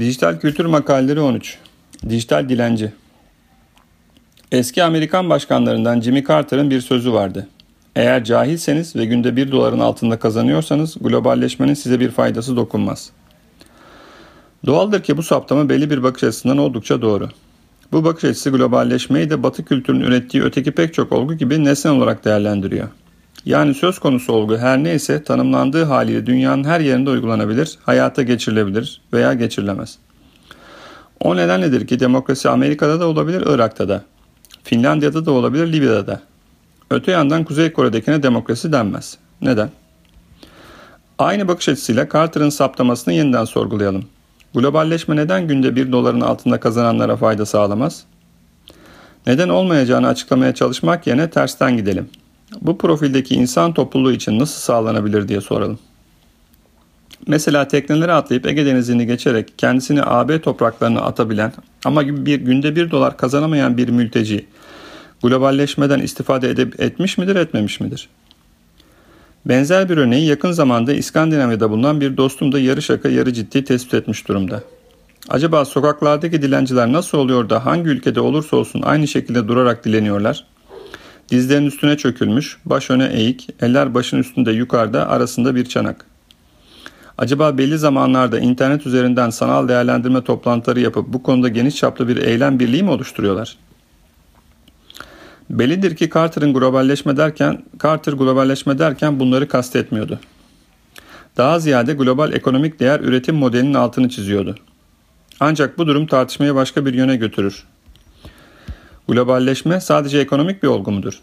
Dijital Kültür Makaleleri 13 Dijital Dilenci Eski Amerikan başkanlarından Jimmy Carter'ın bir sözü vardı. Eğer cahilseniz ve günde 1 doların altında kazanıyorsanız globalleşmenin size bir faydası dokunmaz. Doğaldır ki bu saptama belli bir bakış açısından oldukça doğru. Bu bakış açısı globalleşmeyi de batı kültürünün ürettiği öteki pek çok olgu gibi nesne olarak değerlendiriyor. Yani söz konusu olgu her neyse tanımlandığı haliyle dünyanın her yerinde uygulanabilir, hayata geçirilebilir veya geçirilemez. O nedenledir ki demokrasi Amerika'da da olabilir, Irak'ta da. Finlandiya'da da olabilir, Libya'da da. Öte yandan Kuzey Kore'dekine demokrasi denmez. Neden? Aynı bakış açısıyla Carter'ın saptamasını yeniden sorgulayalım. Globalleşme neden günde bir doların altında kazananlara fayda sağlamaz? Neden olmayacağını açıklamaya çalışmak yerine tersten gidelim. Bu profildeki insan topluluğu için nasıl sağlanabilir diye soralım. Mesela teknelere atlayıp Ege Denizi'ni geçerek kendisini AB topraklarına atabilen ama bir günde bir dolar kazanamayan bir mülteci globalleşmeden istifade edip, etmiş midir etmemiş midir? Benzer bir örneği yakın zamanda İskandinavya'da bulunan bir dostum da yarı şaka yarı ciddi tespit etmiş durumda. Acaba sokaklardaki dilenciler nasıl oluyor da hangi ülkede olursa olsun aynı şekilde durarak dileniyorlar? Dizlerin üstüne çökülmüş, baş öne eğik, eller başın üstünde yukarıda, arasında bir çanak. Acaba belli zamanlarda internet üzerinden sanal değerlendirme toplantıları yapıp bu konuda geniş çaplı bir eylem birliği mi oluşturuyorlar? Bellidir ki Carter'ın globalleşme derken, Carter globalleşme derken bunları kastetmiyordu. Daha ziyade global ekonomik değer üretim modelinin altını çiziyordu. Ancak bu durum tartışmayı başka bir yöne götürür. Globalleşme sadece ekonomik bir olgu mudur?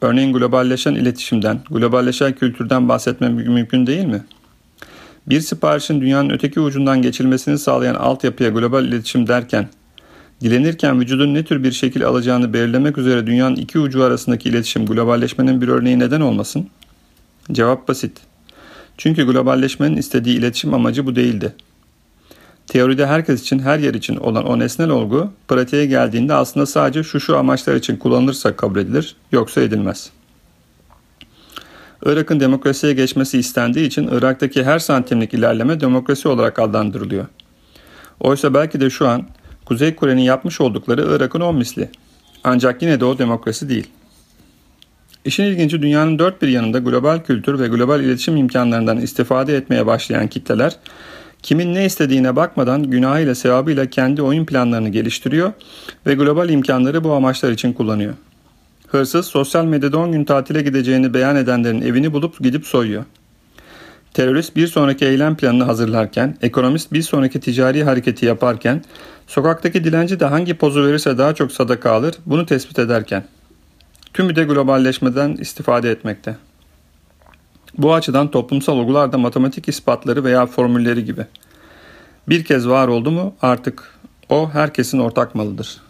Örneğin globalleşen iletişimden, globalleşen kültürden bahsetmem mümkün değil mi? Bir siparişin dünyanın öteki ucundan geçilmesini sağlayan altyapıya global iletişim derken, dilenirken vücudun ne tür bir şekil alacağını belirlemek üzere dünyanın iki ucu arasındaki iletişim globalleşmenin bir örneği neden olmasın? Cevap basit. Çünkü globalleşmenin istediği iletişim amacı bu değildi. Teoride herkes için her yer için olan o nesnel olgu pratiğe geldiğinde aslında sadece şu şu amaçlar için kullanılırsa kabul edilir yoksa edilmez. Irak'ın demokrasiye geçmesi istendiği için Irak'taki her santimlik ilerleme demokrasi olarak adlandırılıyor. Oysa belki de şu an Kuzey Kore'nin yapmış oldukları Irak'ın on misli. Ancak yine de o demokrasi değil. İşin ilginci dünyanın dört bir yanında global kültür ve global iletişim imkanlarından istifade etmeye başlayan kitleler kimin ne istediğine bakmadan günahıyla sevabıyla kendi oyun planlarını geliştiriyor ve global imkanları bu amaçlar için kullanıyor. Hırsız sosyal medyada 10 gün tatile gideceğini beyan edenlerin evini bulup gidip soyuyor. Terörist bir sonraki eylem planını hazırlarken, ekonomist bir sonraki ticari hareketi yaparken, sokaktaki dilenci de hangi pozu verirse daha çok sadaka alır bunu tespit ederken. Tümü de globalleşmeden istifade etmekte. Bu açıdan toplumsal olgular da matematik ispatları veya formülleri gibi. Bir kez var oldu mu artık o herkesin ortak malıdır.''